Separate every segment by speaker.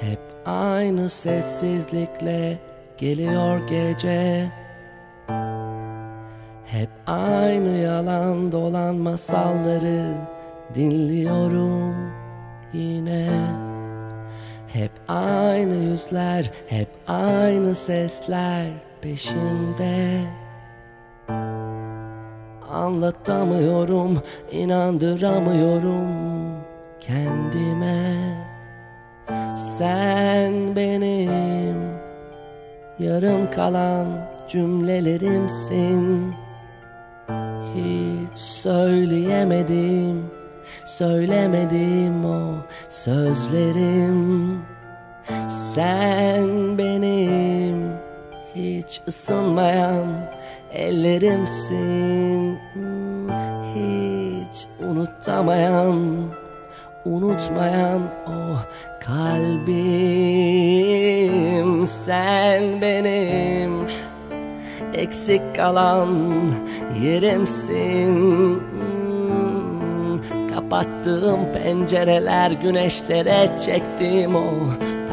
Speaker 1: Hep aynı sessizlikle geliyor gece. Hep aynı yalan dolan masalları dinliyorum yine. Hep aynı yüzler, hep aynı sesler peşimde. Anlatamıyorum, inandıramıyorum kendime Sen benim yarım kalan cümlelerimsin. Hiç söyleyemedim, söylemedim o sözlerim. Sen benim hiç ısınmayan ellerimsin. Hiç unutamayan, unutmayan o kalbim. Sen benim eksik kalan yerimsin. Kapattığım pencereler güneşlere çektim o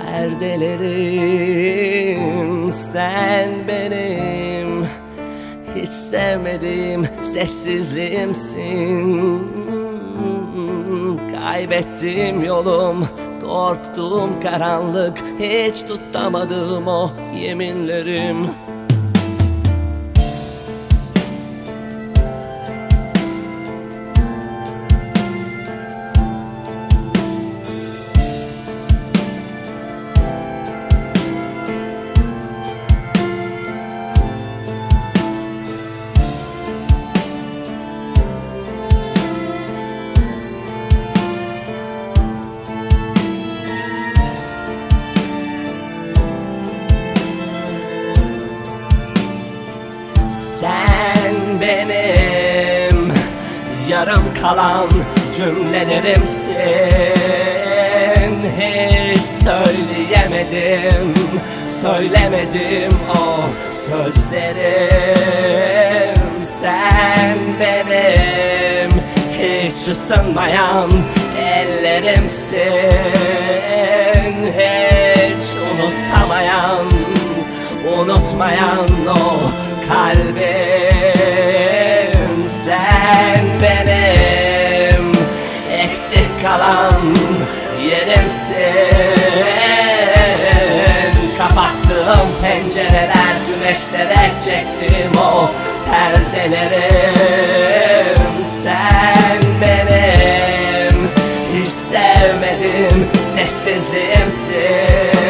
Speaker 1: perdelerim. Sen benim hiç sevmediğim sessizliğimsin Kaybettiğim yolum Korktuğum karanlık Hiç tutamadığım o yeminlerim benim yarım kalan cümlelerimsin Hiç söyleyemedim, söylemedim o sözlerim. Sen benim hiç ısınmayan ellerimsin Hiç unutamayan, unutmayan o kalbim benim eksik kalan yerimsin. Kapattığım pencereler güneşlere çektim o perdelerim. Sen benim hiç sevmedim sessizliğimsin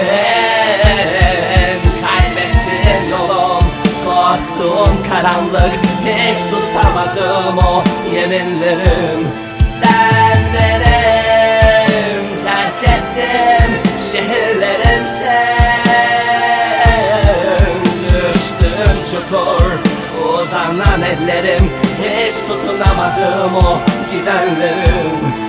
Speaker 1: korktuğum karanlık Hiç tutamadım o yeminlerim. Sen benim terk ettim şehirlerim sen. Düştüm çukur uzanan ellerim Hiç tutunamadım o gidenlerim